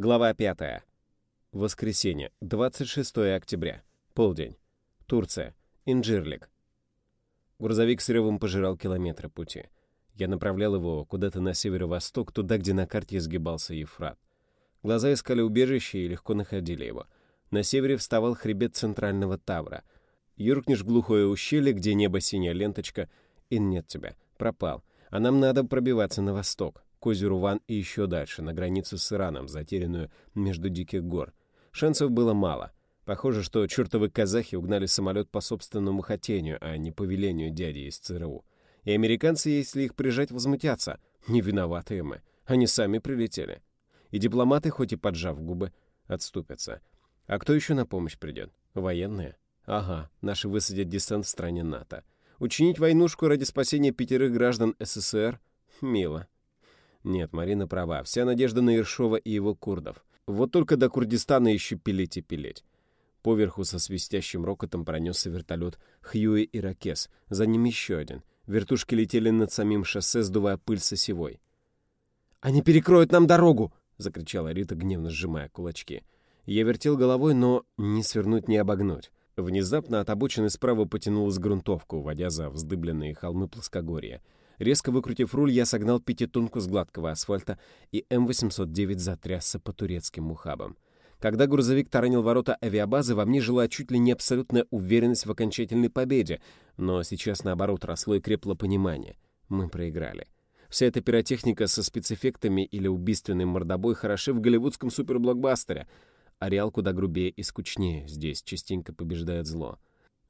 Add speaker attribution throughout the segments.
Speaker 1: Глава 5. Воскресенье, 26 октября. Полдень. Турция. Инджирлик. Грузовик с ревом пожирал километры пути. Я направлял его куда-то на северо-восток, туда, где на карте изгибался Ефрат. Глаза искали убежище и легко находили его. На севере вставал хребет центрального Тавра. Юркнешь в глухое ущелье, где небо синяя ленточка, и нет тебя. Пропал. А нам надо пробиваться на восток, к озеру Ван и еще дальше, на границу с Ираном, затерянную между диких гор. Шансов было мало. Похоже, что чертовы казахи угнали самолет по собственному хотению, а не по велению дяди из ЦРУ. И американцы, если их прижать, возмутятся. Не виноватые мы. Они сами прилетели. И дипломаты, хоть и поджав губы, отступятся. А кто еще на помощь придет? Военные? Ага, наши высадят десант в стране НАТО. Учинить войнушку ради спасения пятерых граждан СССР? Мило. Нет, Марина права. Вся надежда на Ершова и его курдов. Вот только до Курдистана еще пилить и пилить. Поверху со свистящим рокотом пронесся вертолет Хьюи и Ракес. За ним еще один. Вертушки летели над самим шоссе, сдувая пыль с осевой. «Они перекроют нам дорогу!» — закричала Рита, гневно сжимая кулачки. Я вертел головой, но не свернуть, не обогнуть. Внезапно от обочины справа потянулась грунтовка, уводя за вздыбленные холмы плоскогорья. Резко выкрутив руль, я согнал пятитонку с гладкого асфальта, и М-809 затрясся по турецким ухабам. Когда грузовик таранил ворота авиабазы, во мне жила чуть ли не абсолютная уверенность в окончательной победе, но сейчас, наоборот, росло и крепло понимание. Мы проиграли. Вся эта пиротехника со спецэффектами или убийственный мордобой хороши в голливудском суперблокбастере — Ареал куда грубее и скучнее, здесь частенько побеждает зло.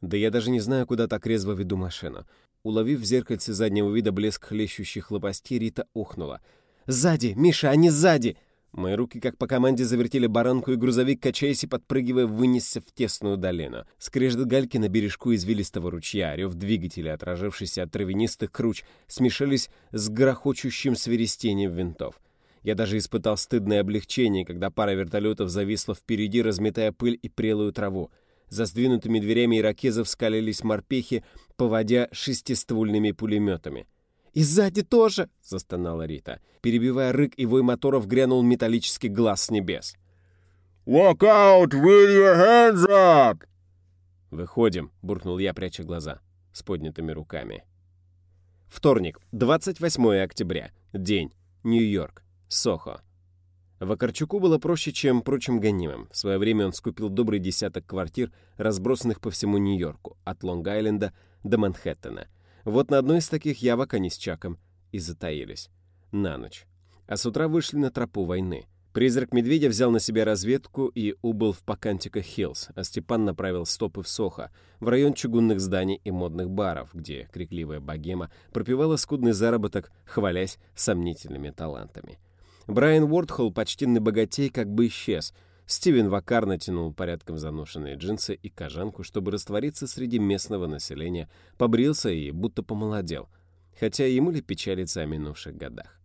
Speaker 1: Да я даже не знаю, куда так резво веду машину. Уловив в зеркальце заднего вида блеск хлещущих лопастей, Рита ухнула. «Сзади! Миша, они сзади!» Мои руки, как по команде, завертели баранку, и грузовик, качаясь и подпрыгивая, вынесся в тесную долину. Скрежет гальки на бережку извилистого ручья, рев двигателя, отражавшийся от травянистых круч, смешались с грохочущим свиристением винтов. Я даже испытал стыдное облегчение, когда пара вертолетов зависла впереди, разметая пыль и прелую траву. За сдвинутыми дверями иракезов скалились морпехи, поводя шестиствольными пулеметами. «И сзади тоже!» — застонала Рита. Перебивая рык и вой моторов, грянул металлический глаз с небес.
Speaker 2: «Walk out with your hands up!»
Speaker 1: «Выходим», — буркнул я, пряча глаза, с поднятыми руками. Вторник, 28 октября. День. Нью-Йорк. Сохо. Вакарчуку было проще, чем прочим гонимым. В свое время он скупил добрый десяток квартир, разбросанных по всему Нью-Йорку, от Лонг-Айленда до Манхэттена. Вот на одной из таких явок они с Чаком и затаились. На ночь. А с утра вышли на тропу войны. Призрак Медведя взял на себя разведку и убыл в Покантика Хиллз, а Степан направил стопы в Сохо, в район чугунных зданий и модных баров, где крикливая богема пропивала скудный заработок, хвалясь сомнительными талантами. Брайан Уортхолл, почтенный богатей, как бы исчез. Стивен Вакар натянул порядком заношенные джинсы и кожанку, чтобы раствориться среди местного населения, побрился и будто помолодел. Хотя ему ли печалиться о минувших годах?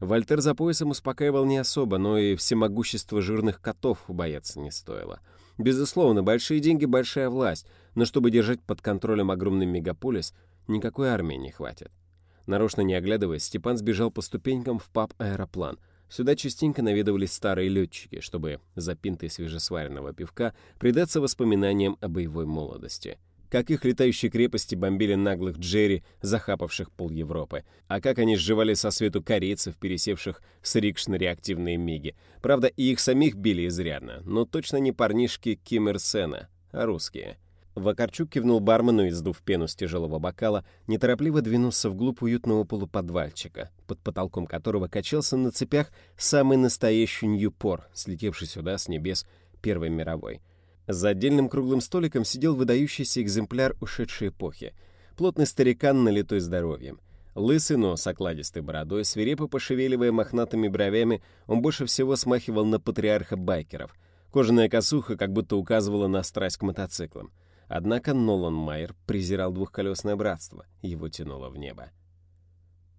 Speaker 1: Вольтер за поясом успокаивал не особо, но и всемогущество жирных котов бояться не стоило. Безусловно, большие деньги — большая власть, но чтобы держать под контролем огромный мегаполис, никакой армии не хватит. Нарочно не оглядываясь, Степан сбежал по ступенькам в паб «Аэроплан», Сюда частенько наведывались старые летчики, чтобы за пинтой свежесваренного пивка предаться воспоминаниям о боевой молодости. Как их летающие крепости бомбили наглых Джерри, захапавших пол Европы. А как они сживали со свету корейцев, пересевших с рикш на реактивные миги. Правда, и их самих били изрядно, но точно не парнишки Ким Ир Сена, а русские — Вакарчук кивнул бармену и, сдув пену с тяжелого бокала, неторопливо двинулся вглубь уютного полуподвальчика, под потолком которого качался на цепях самый настоящий Ньюпор, слетевший сюда с небес Первой мировой. За отдельным круглым столиком сидел выдающийся экземпляр ушедшей эпохи. Плотный старикан, налитой здоровьем. Лысый, но с окладистой бородой, свирепо пошевеливая мохнатыми бровями, он больше всего смахивал на патриарха байкеров. Кожаная косуха как будто указывала на страсть к мотоциклам. Однако Нолан Майер презирал двухколесное братство, его тянуло в небо.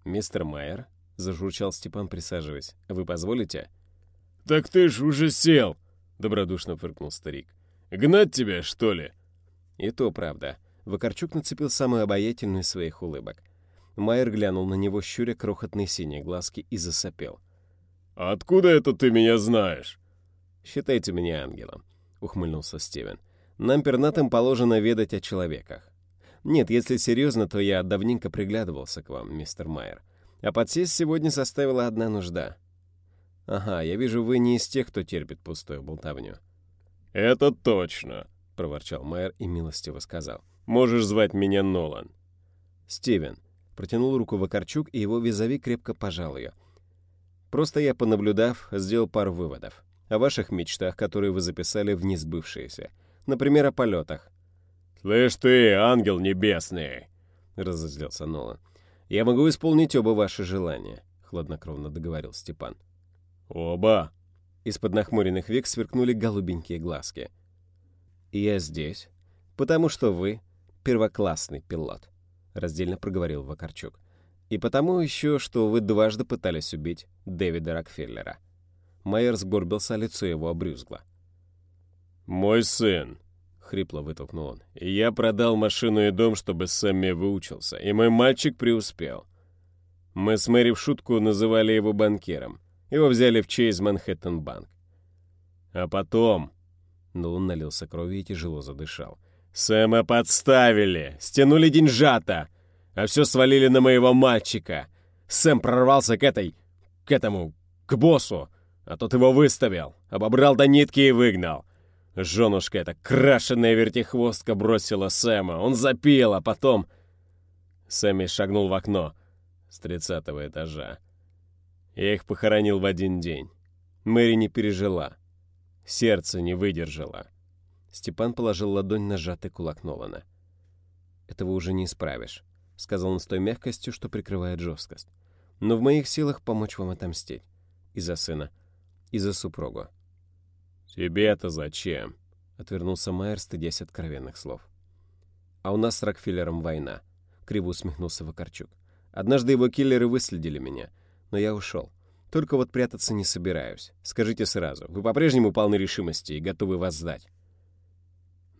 Speaker 1: «Мистер Майер», — зажурчал Степан, присаживаясь, — «вы позволите?»
Speaker 2: «Так ты ж уже сел!» — добродушно фыркнул старик. «Гнать тебя, что ли?»
Speaker 1: И то правда. Вакарчук нацепил самую обаятельную из своих улыбок. Майер глянул на него, щуря крохотные синие глазки, и засопел.
Speaker 2: «Откуда это ты меня знаешь?»
Speaker 1: Считайте меня ангелом», — ухмыльнулся Стивен. «Нам, пернатым, положено ведать о человеках. Нет, если серьезно, то я давненько приглядывался к вам, мистер Майер. А подсесть сегодня составила одна нужда. Ага, я вижу, вы не из тех, кто терпит пустую болтовню».
Speaker 2: «Это точно», — проворчал Майер и милостиво сказал. «Можешь звать меня Нолан».
Speaker 1: «Стивен», — протянул руку Вакарчук, и его визави крепко пожал ее. «Просто я, понаблюдав, сделал пару выводов. О ваших мечтах, которые вы записали в несбывшиеся. Например, о полетах».
Speaker 2: «Слышь ты, ангел небесный!»
Speaker 1: — разозлился Нолан. «Я могу исполнить оба ваши желания», — хладнокровно договорил Степан.
Speaker 2: «Оба?»
Speaker 1: Из-под нахмуренных век сверкнули голубенькие глазки. «Я здесь, потому что вы первоклассный пилот», — раздельно проговорил Вакарчук. «И потому еще, что вы дважды пытались убить Дэвида Рокфеллера». Майер сгорбился, а лицо его обрюзгло.
Speaker 2: «Мой сын», — хрипло вытолкнул он, — «я продал машину и дом, чтобы Сэмми выучился, и мой мальчик преуспел. Мы с Мэри в шутку называли его банкиром. Его взяли в честь Манхэттен Банк. А потом...
Speaker 1: Но он налился кровью и тяжело задышал.
Speaker 2: Сэма подставили, стянули деньжата, а все свалили на моего мальчика. Сэм прорвался к этой... к этому... к боссу, а тот его выставил, обобрал до нитки и выгнал. Женушка эта крашеная вертихвостка бросила Сэма. Он запил, а потом... Сэмми шагнул в окно с тридцатого этажа. Я их похоронил в один день. Мэри не пережила. Сердце не выдержало.
Speaker 1: Степан положил ладонь на сжатый кулак Нолана. «Этого уже не исправишь», — сказал он с той мягкостью, что прикрывает жесткость. «Но в моих силах помочь вам отомстить. И за сына, и за супругу».
Speaker 2: «Тебе-то зачем?»
Speaker 1: — отвернулся Майер, стыдясь откровенных слов. «А у нас с Рокфеллером война», — криво усмехнулся Вакарчук. «Однажды его киллеры выследили меня но я ушел. Только вот прятаться не собираюсь. Скажите сразу, вы по-прежнему полны решимости и готовы вас сдать?»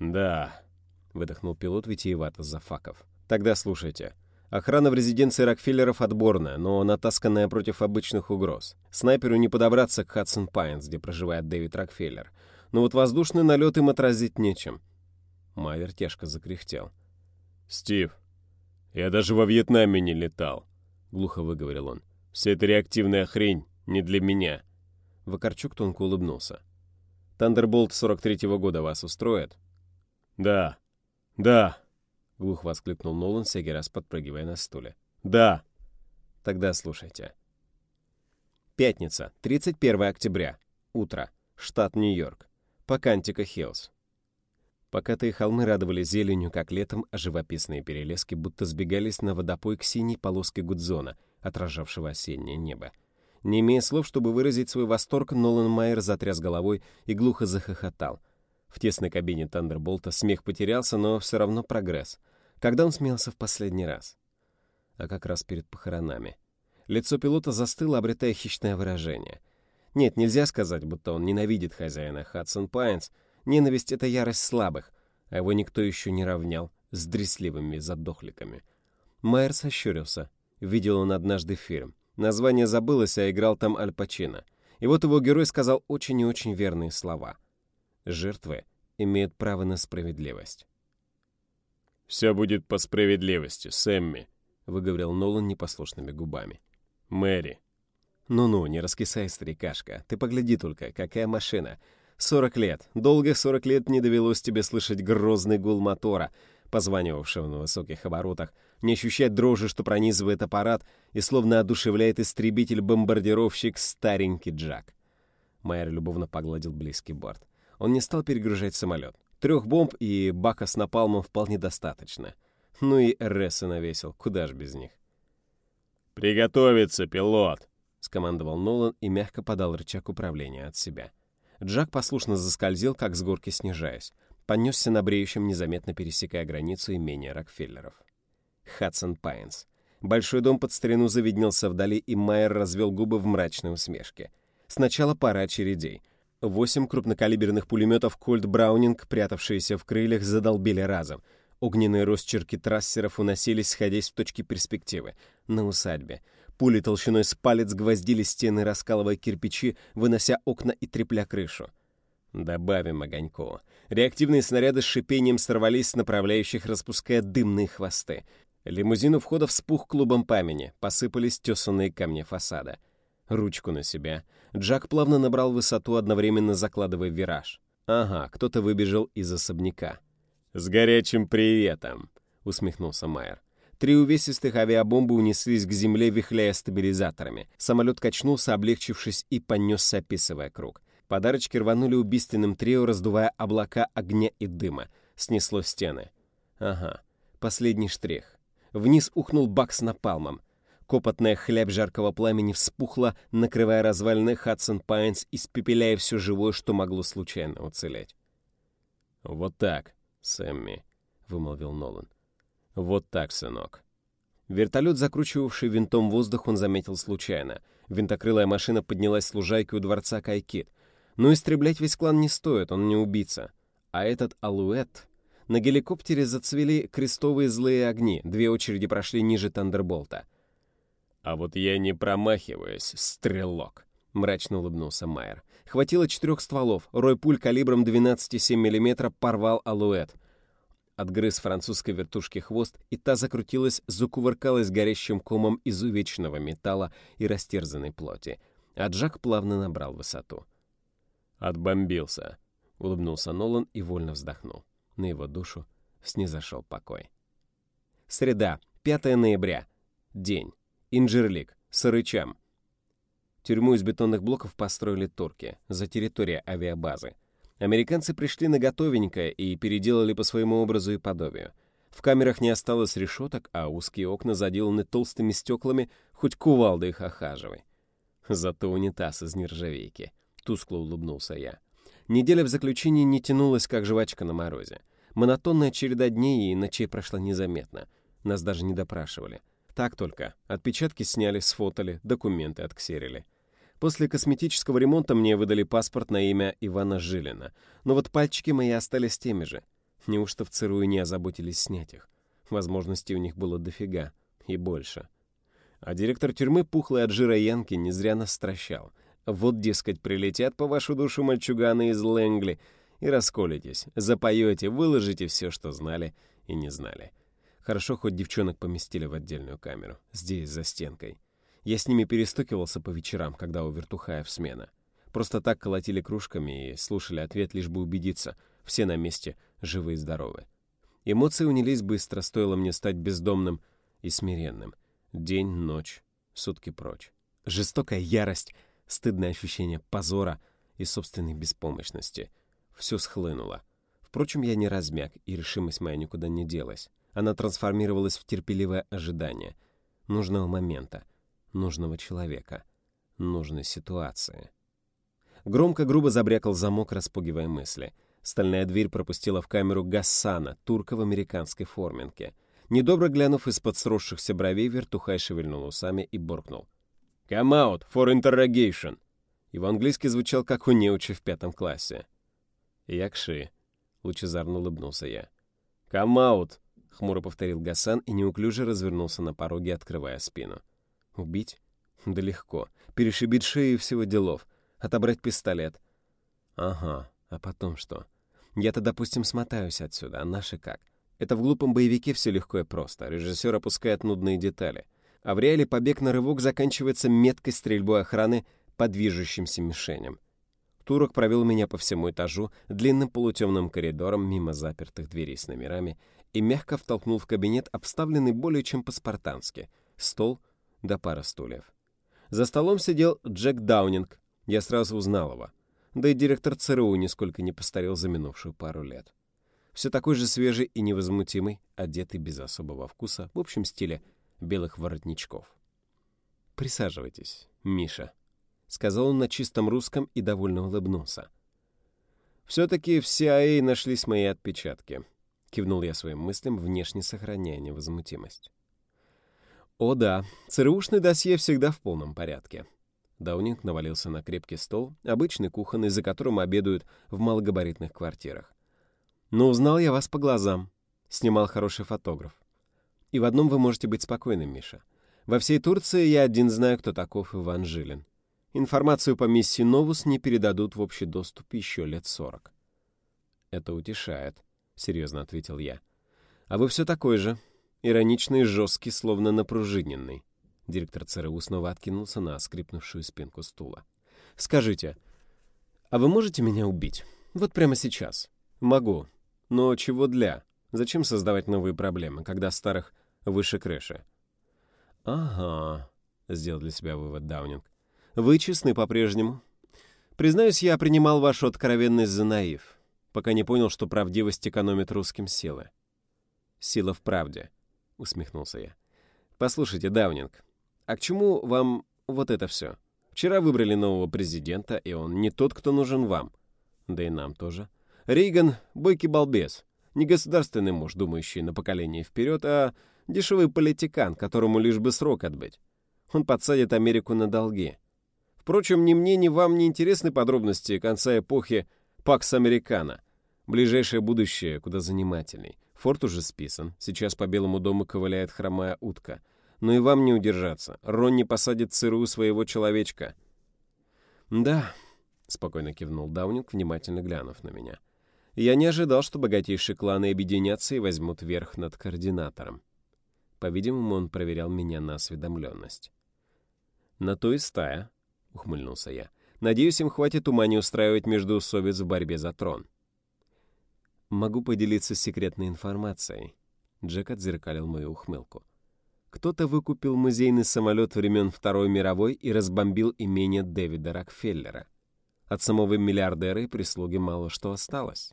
Speaker 2: «Да», —
Speaker 1: выдохнул пилот витиевато за факов. «Тогда слушайте. Охрана в резиденции Рокфеллеров отборная, но натасканная против обычных угроз. Снайперу не подобраться к Хадсон Пайнс, где проживает Дэвид Рокфеллер. Но вот воздушный налет им отразить нечем». Майер тяжко закряхтел.
Speaker 2: «Стив, я даже во Вьетнаме не летал», — глухо выговорил он. Вся эта реактивная хрень не для меня».
Speaker 1: Вакарчук тонко улыбнулся. «Тандерболт 43-го года вас устроит?»
Speaker 2: «Да, да», —
Speaker 1: глухо воскликнул Нолан, всякий раз подпрыгивая на стуле.
Speaker 2: «Да».
Speaker 1: «Тогда слушайте». Пятница, 31 октября. Утро. Штат Нью-Йорк. Покантика Хиллз. Покатые холмы радовали зеленью, как летом, а живописные перелески будто сбегались на водопой к синей полоске Гудзона — отражавшего осеннее небо. Не имея слов, чтобы выразить свой восторг, Нолан Майер затряс головой и глухо захохотал. В тесной кабине Тандерболта смех потерялся, но все равно прогресс. Когда он смеялся в последний раз? А как раз перед похоронами. Лицо пилота застыло, обретая хищное выражение. Нет, нельзя сказать, будто он ненавидит хозяина Хадсон Пайнс. Ненависть — это ярость слабых, а его никто еще не равнял с дресливыми задохликами. Майер сощурился — Видел он однажды фильм. Название забылось, а играл там Аль Пачино. И вот его герой сказал очень и очень верные слова. Жертвы имеют право на справедливость.
Speaker 2: «Все будет по справедливости, Сэмми», —
Speaker 1: выговорил Нолан непослушными губами.
Speaker 2: «Мэри».
Speaker 1: «Ну-ну, не раскисай, старикашка. Ты погляди только, какая машина. Сорок лет. Долго сорок лет не довелось тебе слышать грозный гул мотора, позванивавшего на высоких оборотах, не ощущать дрожи, что пронизывает аппарат, и словно одушевляет истребитель-бомбардировщик старенький Джак. Майер любовно погладил близкий борт. Он не стал перегружать самолет. Трех бомб и бака с напалмом вполне достаточно. Ну и РС навесил, куда ж без них.
Speaker 2: «Приготовиться, пилот!»
Speaker 1: — скомандовал Нолан и мягко подал рычаг управления от себя. Джак послушно заскользил, как с горки снижаясь. Понесся на бреющем, незаметно пересекая границу имения Рокфеллеров. Хадсон Пайнс. Большой дом под старину завиднелся вдали, и Майер развел губы в мрачной усмешке. Сначала пара очередей. Восемь крупнокалиберных пулеметов «Кольт Браунинг», прятавшиеся в крыльях, задолбили разом. Огненные росчерки трассеров уносились, сходясь в точки перспективы. На усадьбе. Пули толщиной с палец гвоздили стены, раскалывая кирпичи, вынося окна и трепля крышу. Добавим огоньку. Реактивные снаряды с шипением сорвались с направляющих, распуская дымные хвосты. Лимузин у входа вспух клубом пламени, посыпались тесанные камни фасада. Ручку на себя. Джак плавно набрал высоту, одновременно закладывая вираж. Ага, кто-то выбежал из особняка.
Speaker 2: «С горячим приветом!»
Speaker 1: — усмехнулся Майер. Три увесистых авиабомбы унеслись к земле, вихляя стабилизаторами. Самолет качнулся, облегчившись, и понесся, описывая круг. Подарочки рванули убийственным трио, раздувая облака огня и дыма. Снесло стены. Ага, последний штрих. Вниз ухнул бак с напалмом. Копотная хлябь жаркого пламени вспухла, накрывая развалины Хадсон Пайнс, испепеляя все живое, что могло случайно уцелеть.
Speaker 2: «Вот так, Сэмми», — вымолвил Нолан. «Вот так, сынок».
Speaker 1: Вертолет, закручивавший винтом воздух, он заметил случайно. Винтокрылая машина поднялась с лужайки у дворца Кайкит — но истреблять весь клан не стоит, он не убийца. А этот алуэт... На геликоптере зацвели крестовые злые огни, две очереди прошли ниже Тандерболта.
Speaker 2: «А вот я не промахиваюсь, стрелок», —
Speaker 1: мрачно улыбнулся Майер. Хватило четырех стволов, рой пуль калибром 12,7 мм порвал алуэт. Отгрыз французской вертушки хвост, и та закрутилась, закувыркалась горящим комом изувеченного металла и растерзанной плоти. А Джак плавно набрал высоту.
Speaker 2: «Отбомбился», — улыбнулся Нолан и вольно вздохнул.
Speaker 1: На его душу снизошел покой. Среда, 5 ноября. День. Инжирлик. Сарычам. Тюрьму из бетонных блоков построили турки за территорией авиабазы. Американцы пришли на готовенькое и переделали по своему образу и подобию. В камерах не осталось решеток, а узкие окна заделаны толстыми стеклами, хоть кувалда их охаживай. Зато унитаз из нержавейки. — тускло улыбнулся я. Неделя в заключении не тянулась, как жвачка на морозе. Монотонная череда дней и ночей прошла незаметно. Нас даже не допрашивали. Так только. Отпечатки сняли, сфотали, документы отксерили. После косметического ремонта мне выдали паспорт на имя Ивана Жилина. Но вот пальчики мои остались теми же. Неужто в ЦРУ не озаботились снять их? Возможностей у них было дофига. И больше. А директор тюрьмы, пухлый от жира Янки, не зря нас стращал. Вот, дескать, прилетят по вашу душу мальчуганы из Лэнгли и расколитесь, запоете, выложите все, что знали и не знали. Хорошо, хоть девчонок поместили в отдельную камеру, здесь, за стенкой. Я с ними перестукивался по вечерам, когда у Вертухаев смена. Просто так колотили кружками и слушали ответ, лишь бы убедиться, все на месте, живы и здоровы. Эмоции унились быстро, стоило мне стать бездомным и смиренным. День, ночь, сутки прочь. Жестокая ярость — стыдное ощущение позора и собственной беспомощности. Все схлынуло. Впрочем, я не размяк, и решимость моя никуда не делась. Она трансформировалась в терпеливое ожидание. Нужного момента, нужного человека, нужной ситуации. Громко-грубо забрякал замок, распугивая мысли. Стальная дверь пропустила в камеру Гассана, турка в американской форменке. Недобро глянув из-под сросшихся бровей, вертухай шевельнул усами и буркнул. «Come out for interrogation!» Его английский звучал, как у неуча в пятом классе. «Якши», — лучезарно улыбнулся я. «Come out!» — хмуро повторил Гасан и неуклюже развернулся на пороге, открывая спину. «Убить? Да легко. Перешибить шею и всего делов. Отобрать пистолет. Ага, а потом что? Я-то, допустим, смотаюсь отсюда, а наши как? Это в глупом боевике все легко и просто. Режиссер опускает нудные детали а в реале побег на рывок заканчивается меткой стрельбой охраны по движущимся мишеням. Турок провел меня по всему этажу, длинным полутемным коридором мимо запертых дверей с номерами и мягко втолкнул в кабинет, обставленный более чем по-спартански. Стол да пара стульев. За столом сидел Джек Даунинг. Я сразу узнал его. Да и директор ЦРУ нисколько не постарел за минувшую пару лет. Все такой же свежий и невозмутимый, одетый без особого вкуса, в общем стиле белых воротничков. «Присаживайтесь, Миша», — сказал он на чистом русском и довольно улыбнулся. «Все-таки в CIA нашлись мои отпечатки», — кивнул я своим мыслям, внешне сохраняя невозмутимость. «О да, ЦРУшный досье всегда в полном порядке». Даунинг навалился на крепкий стол, обычный кухонный, за которым обедают в малогабаритных квартирах. «Но узнал я вас по глазам», — снимал хороший фотограф. И в одном вы можете быть спокойным, Миша. Во всей Турции я один знаю, кто таков Иван Жилин. Информацию по миссии «Новус» не передадут в общий доступ еще лет сорок. «Это утешает», — серьезно ответил я. «А вы все такой же. Ироничный, жесткий, словно напружиненный». Директор ЦРУ снова откинулся на скрипнувшую спинку стула. «Скажите, а вы можете меня убить? Вот прямо сейчас?» «Могу. Но чего для? Зачем создавать новые проблемы, когда старых выше крыши?» «Ага», — сделал для себя вывод Даунинг. «Вы честны по-прежнему. Признаюсь, я принимал вашу откровенность за наив, пока не понял, что правдивость экономит русским силы». «Сила в правде», — усмехнулся я. «Послушайте, Даунинг, а к чему вам вот это все? Вчера выбрали нового президента, и он не тот, кто нужен вам. Да и нам тоже. Рейган — бойкий балбес, не государственный муж, думающий на поколение вперед, а дешевый политикан, которому лишь бы срок отбыть. Он подсадит Америку на долги. Впрочем, ни мне, ни вам не интересны подробности конца эпохи Пакс Американо. Ближайшее будущее куда занимательней. Форт уже списан, сейчас по Белому дому ковыляет хромая утка. Но и вам не удержаться. Ронни посадит ЦРУ своего человечка. «Да», — спокойно кивнул Даунинг, внимательно глянув на меня. — я не ожидал, что богатейшие кланы объединятся и возьмут верх над координатором. По-видимому, он проверял меня на осведомленность. «На то и стая», — ухмыльнулся я. «Надеюсь, им хватит ума не устраивать междоусобиц в борьбе за трон». «Могу поделиться секретной информацией», — Джек отзеркалил мою ухмылку. «Кто-то выкупил музейный самолет времен Второй мировой и разбомбил имение Дэвида Рокфеллера. От самого миллиардера и прислуги мало что осталось».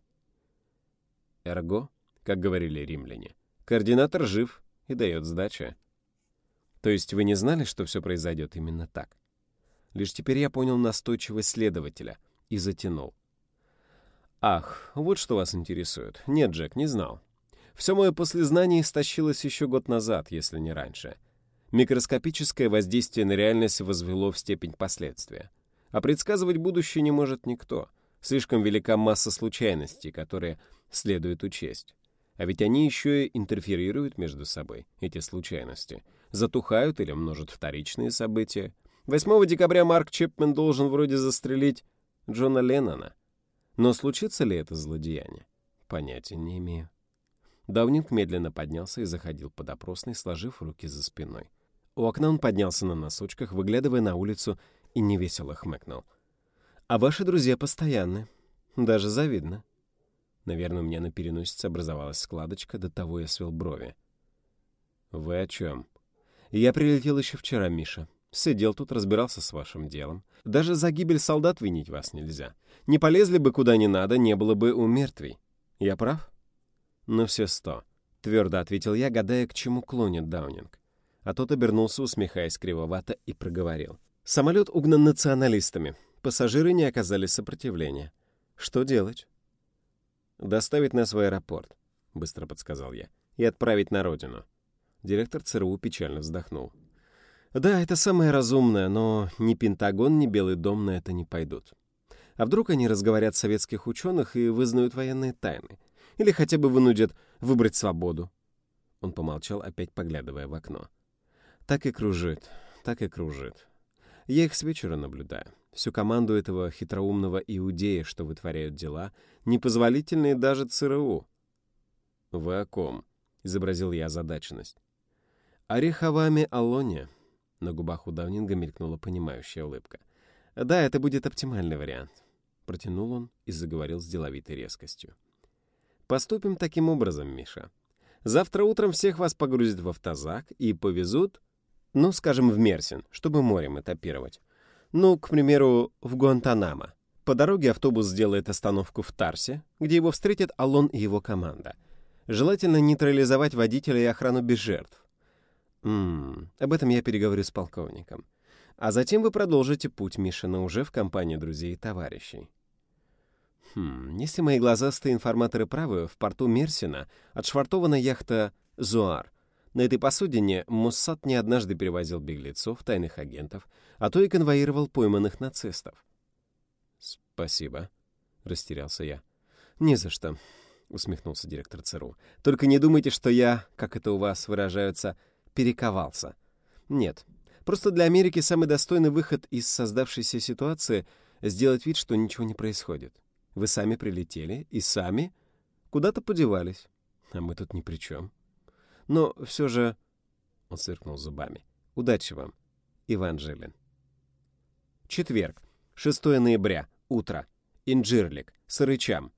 Speaker 1: Эрго, как говорили римляне, координатор жив и дает сдача. То есть вы не знали, что все произойдет именно так? Лишь теперь я понял настойчивость следователя и затянул. Ах, вот что вас интересует. Нет, Джек, не знал. Все мое послезнание истощилось еще год назад, если не раньше. Микроскопическое воздействие на реальность возвело в степень последствия. А предсказывать будущее не может никто. Слишком велика масса случайностей, которые следует учесть. А ведь они еще и интерферируют между собой, эти случайности. Затухают или множат вторичные события. 8 декабря Марк Чепмен должен вроде застрелить Джона Леннона. Но случится ли это злодеяние? Понятия не имею. Даунинг медленно поднялся и заходил под опросной, сложив руки за спиной. У окна он поднялся на носочках, выглядывая на улицу, и невесело хмыкнул. «А ваши друзья постоянны. Даже завидно. Наверное, у меня на переносице образовалась складочка, до того я свел брови. «Вы о чем?» «Я прилетел еще вчера, Миша. Сидел тут, разбирался с вашим делом. Даже за гибель солдат винить вас нельзя. Не полезли бы куда не надо, не было бы у мертвей. Я прав?» «Ну все сто», — твердо ответил я, гадая, к чему клонит Даунинг. А тот обернулся, усмехаясь кривовато, и проговорил. «Самолет угнан националистами. Пассажиры не оказали сопротивления. Что делать?» «Доставить нас в аэропорт», — быстро подсказал я, — «и отправить на родину». Директор ЦРУ печально вздохнул. «Да, это самое разумное, но ни Пентагон, ни Белый дом на это не пойдут. А вдруг они разговорят советских ученых и вызнают военные тайны? Или хотя бы вынудят выбрать свободу?» Он помолчал, опять поглядывая в окно. «Так и кружит, так и кружит. Я их с вечера наблюдаю всю команду этого хитроумного иудея, что вытворяют дела, непозволительные даже ЦРУ. «Вы о ком?» — изобразил я озадаченность. «О Рехаваме Алоне». На губах у Давнинга мелькнула понимающая улыбка. «Да, это будет оптимальный вариант», — протянул он и заговорил с деловитой резкостью. «Поступим таким образом, Миша. Завтра утром всех вас погрузят в автозак и повезут, ну, скажем, в Мерсин, чтобы морем этапировать. Ну, к примеру, в Гуантанамо. По дороге автобус сделает остановку в Тарсе, где его встретит Алон и его команда. Желательно нейтрализовать водителя и охрану без жертв. Ммм, об этом я переговорю с полковником. А затем вы продолжите путь Мишина уже в компании друзей и товарищей. Хм, если мои глазастые информаторы правы, в порту Мерсина отшвартована яхта «Зуар», на этой посудине Моссад не однажды перевозил беглецов, тайных агентов, а то и конвоировал пойманных нацистов. «Спасибо», — растерялся я. «Не за что», — усмехнулся директор ЦРУ. «Только не думайте, что я, как это у вас выражаются, перековался. Нет, Просто для Америки самый достойный выход из создавшейся ситуации — сделать вид, что ничего не происходит. Вы сами прилетели и сами куда-то подевались, а мы тут ни при чем. Но все же... Он сыркнул зубами. Удачи вам, Иван Жилин. Четверг, 6 ноября, утро. Инджирлик, Сырычам.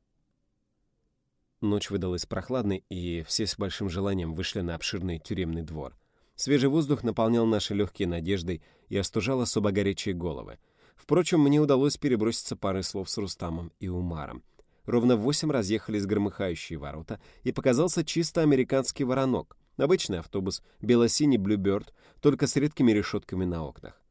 Speaker 1: Ночь выдалась прохладной, и все с большим желанием вышли на обширный тюремный двор. Свежий воздух наполнял наши легкие надеждой и остужал особо горячие головы. Впрочем, мне удалось переброситься парой слов с Рустамом и Умаром. Ровно в восемь разъехались громыхающие ворота, и показался чисто американский воронок. Обычный автобус, бело-синий Bluebird, только с редкими решетками на окнах.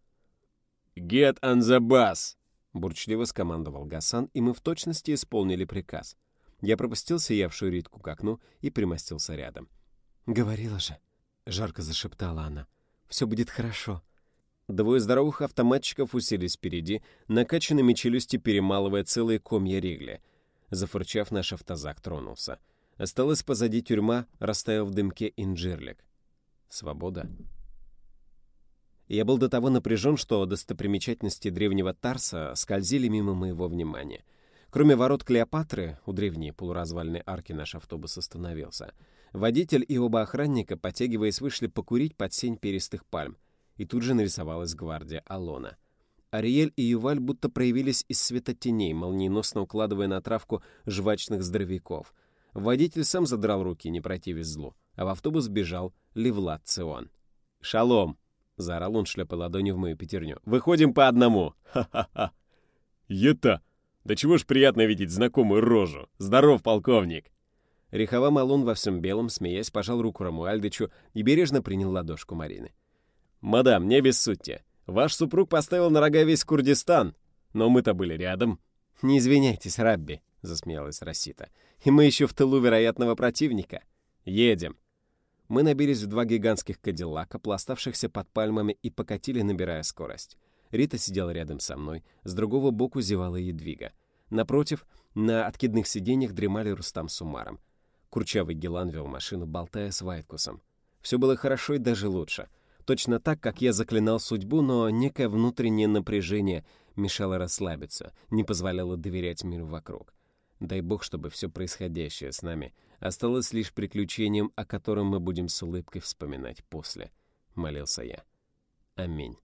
Speaker 2: «Get on the bus!»
Speaker 1: — бурчливо скомандовал Гасан, и мы в точности исполнили приказ. Я пропустил сиявшую Ритку к окну и примостился рядом. «Говорила же», — жарко зашептала она, — «все будет хорошо». Двое здоровых автоматчиков уселись впереди, накачанными челюсти перемалывая целые комья ригли. Зафырчав, наш автозак тронулся. Осталась позади тюрьма, растаял в дымке инжирлик. Свобода. Я был до того напряжен, что достопримечательности древнего Тарса скользили мимо моего внимания. Кроме ворот Клеопатры, у древней полуразвальной арки наш автобус остановился. Водитель и оба охранника, потягиваясь, вышли покурить под сень перистых пальм. И тут же нарисовалась гвардия Алона. Ариэль и Юваль будто проявились из света теней, молниеносно укладывая на травку жвачных здоровяков. Водитель сам задрал руки, не противясь злу, а в автобус бежал Левлад Цион. «Шалом!» — заорал он, шлепая ладонью в мою пятерню. «Выходим по одному! Ха-ха-ха!»
Speaker 2: «Ета! Да чего ж приятно видеть знакомую рожу! Здоров, полковник!»
Speaker 1: Рихова Малун во всем белом, смеясь, пожал руку Рамуальдычу и бережно принял ладошку Марины.
Speaker 2: «Мадам, не бессудьте. Ваш супруг поставил на рога весь Курдистан, но мы-то были рядом».
Speaker 1: «Не извиняйтесь, Рабби», — засмеялась Рассита. «И мы еще в тылу вероятного противника. Едем». Мы набились в два гигантских кадиллака, пластавшихся под пальмами, и покатили, набирая скорость. Рита сидела рядом со мной, с другого боку зевала Едвига. Напротив, на откидных сиденьях дремали Рустам с Умаром. Курчавый Гелан вел машину, болтая с Вайткусом. Все было хорошо и даже лучше. Точно так, как я заклинал судьбу, но некое внутреннее напряжение мешало расслабиться, не позволяло доверять миру вокруг. Дай бог, чтобы все происходящее с нами осталось лишь приключением, о котором мы будем с улыбкой вспоминать после. Молился я. Аминь.